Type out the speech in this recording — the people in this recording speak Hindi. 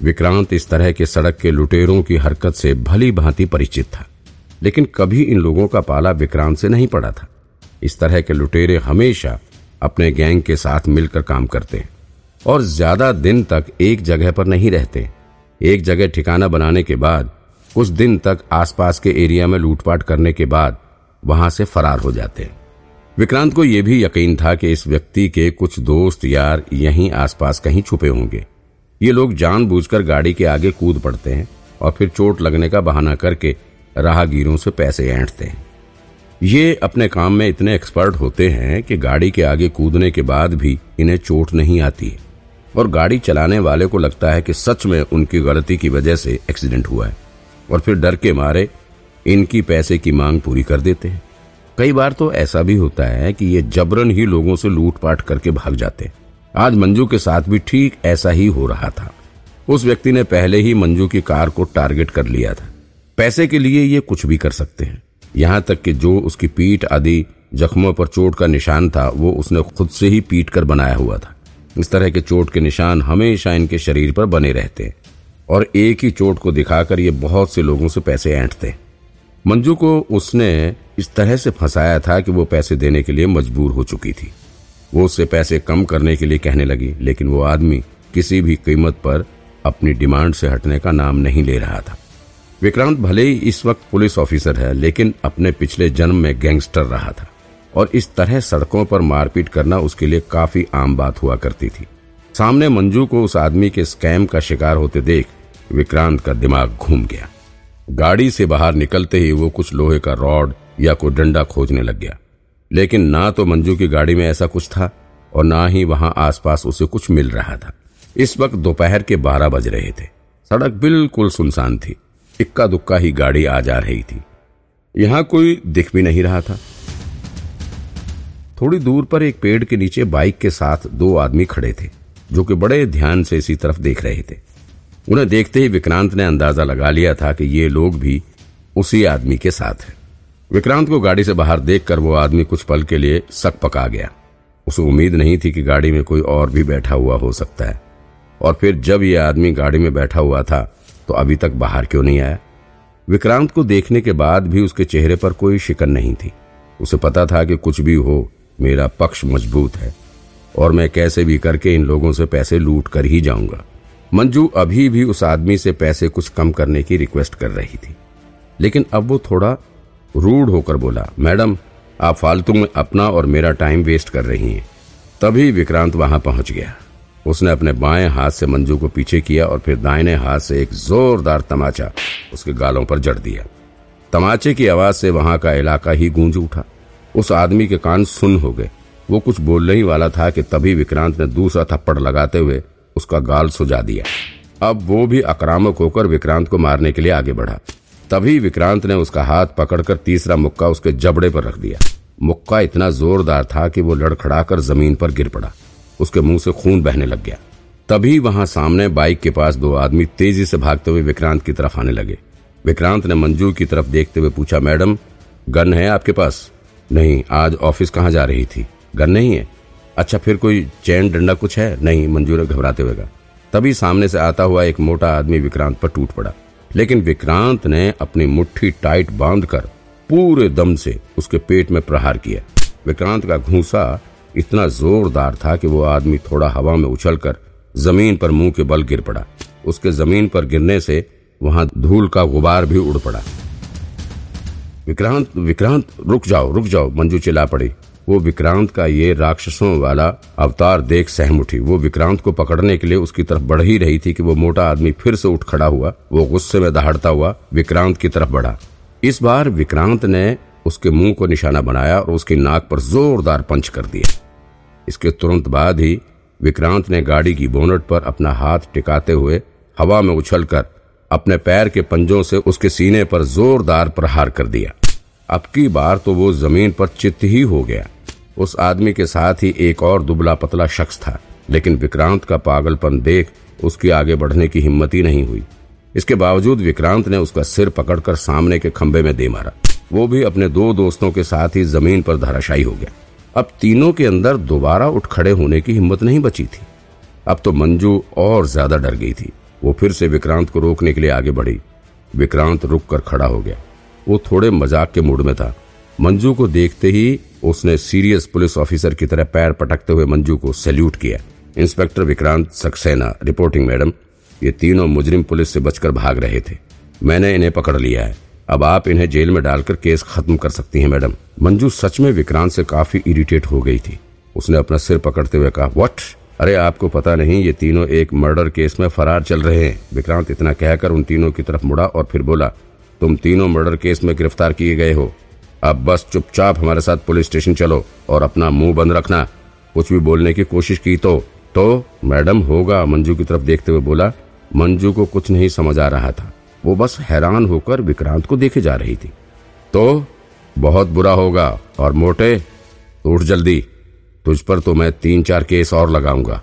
विक्रांत इस तरह के सड़क के लुटेरों की हरकत से भली भांति परिचित था, लेकिन कभी इन लोगों का पाला विक्रांत से नहीं पड़ा था। इस तरह के लुटेरे हमेशा अपने गैंग के साथ मिलकर काम करते हैं, और ज़्यादा दिन तक एक जगह पर नहीं रहते। एक जगह ठिकाना बनाने के बाद कुछ दिन तक आसपास के एरिया में लूटपाट करने के बाद वहाँ से फरार हो जाते हैं। विक्रांत को यह भी यकीन था कि इस व्यक्ति के कुछ दोस्त यार यहीं आसपास कहीं छुपे होंगे। ये लोग जानबूझकर गाड़ी के आगे कूद पड़ते हैं और फिर चोट लगने का बहाना करके राहगीरों से पैसे ऐंठते हैं। ये अपने काम में इतने एक्सपर्ट होते हैं कि गाड़ी के आगे कूदने के बाद भी इन्हें चोट नहीं आती है। और गाड़ी चलाने वाले को लगता है कि सच में उनकी गलती की वजह से एक्सीडेंट हुआ है। और फिर डर के मारे इनकी पैसे की मांग पूरी कर देते हैं। कई बार तो ऐसा भी होता है कि ये जबरन ही लोगों से लूटपाट करके भाग जाते हैं। आज मंजू के साथ भी ठीक ऐसा ही हो रहा था। उस व्यक्ति ने पहले ही मंजू की कार को टारगेट कर लिया था। पैसे के लिए ये कुछ भी कर सकते हैं। यहाँ तक कि जो उसकी पीठ आदि जख्मों पर चोट का निशान था, वो उसने खुद से ही पीट कर बनाया हुआ था। इस तरह के चोट के निशान हमेशा इनके शरीर पर बने रहते हैं। और एक ही चोट को दिखाकर ये बहुत से लोगों से पैसे ऐंठते मंजू को उसने इस तरह से फंसाया था कि वो पैसे देने के लिए मजबूर हो चुकी थी। वो उससे पैसे कम करने के लिए कहने लगी, लेकिन वो आदमी किसी भी कीमत पर अपनी डिमांड से हटने का नाम नहीं ले रहा था। विक्रांत भले ही इस वक्त पुलिस ऑफिसर है, लेकिन अपने पिछले जन्म में गैंगस्टर रहा था, और इस तरह सड़कों पर मारपीट करना उसके लिए काफ़ी आम बात हुआ करती थी। सामने मंजू को उस आदमी के स्कैम का शिकार होते देख विक्रांत का दिमाग घूम गया। गाड़ी से बाहर निकलते ही वो कुछ लोहे का रॉड या कोई डंडा खोजने लग गया। लेकिन ना तो मंजू की गाड़ी में ऐसा कुछ था और ना ही वहाँ आसपास उसे कुछ मिल रहा था। इस वक्त दोपहर के बारह बज रहे थे। सड़क बिल्कुल सुनसान थी। इक्का दुक्का ही गाड़ी आ जा रही थी। यहाँ कोई दिख भी नहीं रहा था। थोड़ी दूर पर एक पेड़ के नीचे बाइक के साथ दो आदमी खड़े थे, जो कि बड़े ध्यान से इसी तरफ़ देख रहे थे। उन्हें देखते ही विक्रांत ने अंदाज़ा लगा लिया था कि ये लोग भी उसी आदमी के साथ हैं। विक्रांत को गाड़ी से बाहर देखकर वो आदमी कुछ पल के लिए सक पका गया। उसे उम्मीद नहीं थी कि गाड़ी में कोई और भी बैठा हुआ हो सकता है। और फिर जब ये आदमी गाड़ी में बैठा हुआ था तो अभी तक बाहर क्यों नहीं आया? विक्रांत को देखने के बाद भी उसके चेहरे पर कोई शिकन नहीं थी। उसे पता था कि कुछ भी हो, मेरा पक्ष मज़बूत है, और मैं कैसे भी करके इन लोगों से पैसे लूट कर ही जाऊँगा। मंजू अभी भी उस आदमी से पैसे कुछ कम करने की रिक्वेस्ट कर रही थी। लेकिन अब वो थोड़ा रूढ़ होकर बोला, मैडम, आप फालतू में अपना और मेरा टाइम वेस्ट कर रही हैं। तभी विक्रांत वहाँ पहुँच गया। उसने अपने बाएँ हाथ से मंजू को पीछे किया और फिर दाहिने हाथ से एक जोरदार तमाचा उसके गालों पर जड़ दिया। तमाचे की आवाज़ से वहाँ का इलाका ही गूंज उठा। उस आदमी के कान सुन हो गए। वो कुछ बोलने ही वाला था कि तभी विक्रांत ने दूसरा थप्पड़ लगाते हुए उसका गाल सुझा दिया। अब वो भी आक्रामक होकर विक्रांत को मारने के लिए आगे बढ़ा। तभी विक्रांत ने उसका हाथ पकड़कर तीसरा मुक्का उसके जबड़े पर रख दिया। मुक्का इतना जोरदार था कि वो लड़खड़ाकर ज़मीन पर गिर पड़ा। उसके मुँह से खून बहने लग गया। तभी वहाँ सामने बाइक के पास दो आदमी तेज़ी से भागते हुए विक्रांत की तरफ़ आने लगे। विक्रांत ने मंजू की तरफ़ देखते हुए पूछा, मैडम, गन है आपके पास? नहीं, आज ऑफ़िस कहाँ जा रही थी? गन नहीं है? अच्छा फिर कोई चैन डंडा कुछ है? नहीं, मंजू ने घबराते हुए तभी सामने से आता हुआ एक मोटा आदमी विक्रांत पर टूट पड़ा। लेकिन विक्रांत ने अपनी मुट्ठी टाइट बांधकर पूरे दम से उसके पेट में प्रहार किया। विक्रांत का घूसा इतना जोरदार था कि वो आदमी थोड़ा हवा में उछलकर ज़मीन पर मुँह के बल गिर पड़ा। उसके ज़मीन पर गिरने से वहाँ धूल का गुबार भी उड़ पड़ा। विक्रांत विक्रांत, रुक जाओ रुक जाओ, मंजू चिल्ला पड़ी। वो विक्रांत का ये राक्षसों वाला अवतार देख सहम उठी। वो विक्रांत को पकड़ने के लिए उसकी तरफ़ बढ़ ही रही थी कि वो मोटा आदमी फिर से उठ खड़ा हुआ। वो गुस्से में दहाड़ता हुआ विक्रांत की तरफ़ बढ़ा। इस बार विक्रांत ने उसके मुँह को निशाना बनाया और उसकी नाक पर जोरदार पंच कर दिया। इसके तुरंत बाद ही विक्रांत ने गाड़ी की बोनट पर अपना हाथ टिकाते हुए हवा में उछलकर अपने पैर के पंजों से उसके सीने पर जोरदार प्रहार कर दिया। अब की बार तो वो ज़मीन पर चित्त ही हो गया। उस आदमी के साथ ही एक और दुबला पतला शख्स था, लेकिन विक्रांत का पागलपन देख उसकी आगे बढ़ने की हिम्मत ही नहीं हुई। इसके बावजूद विक्रांत ने उसका सिर पकड़कर सामने के खंबे में दे मारा। वो भी अपने दो दोस्तों के साथ ही ज़मीन पर धराशायी हो गया। अब तीनों के अंदर दोबारा उठ खड़े होने की हिम्मत नहीं बची थी। अब तो मंजू और ज़्यादा डर गई थी। वो फिर से विक्रांत को रोकने के लिए आगे बढ़ी। विक्रांत रुक कर खड़ा हो गया। वो थोड़े मज़ाक के मूड में था। मंजू को देखते ही उसने सीरियस पुलिस ऑफिसर की तरह पैर पटकते हुए मंजू को सैल्यूट किया। Inspector Vikrant Saxena, reporting madam, ये तीनों मुजरिम पुलिस से बचकर भाग रहे थे। मैंने इन्हें पकड़ लिया है। अब आप इन्हें जेल में डालकर केस खत्म कर सकती हैं, मैडम। मंजू सच में विक्रांत से काफ़ी इरिटेट हो गई थी। उसने अपना सिर पकड़ते हुए कहा वट अरे, आपको पता नहीं, ये तीनों एक मर्डर केस में फरार चल रहे हैं। विक्रांत इतना कहकर उन तीनों की तरफ़ मुड़ा और फिर बोला तुम तीनों मर्डर केस में गिरफ़्तार किए गए हो। अब बस चुपचाप हमारे साथ पुलिस स्टेशन चलो और अपना मुँह बंद रखना। कुछ भी बोलने की कोशिश की तो तो मैडम होगा, मंजू की तरफ़ देखते हुए बोला, मंजू को कुछ नहीं समझ आ रहा था। वो बस हैरान होकर विक्रांत को देखे जा रही थी। तो बहुत बुरा होगा और मोटे, उठ जल्दी। तुझ पर तो मैं तीन चार केस और लगाऊँगा।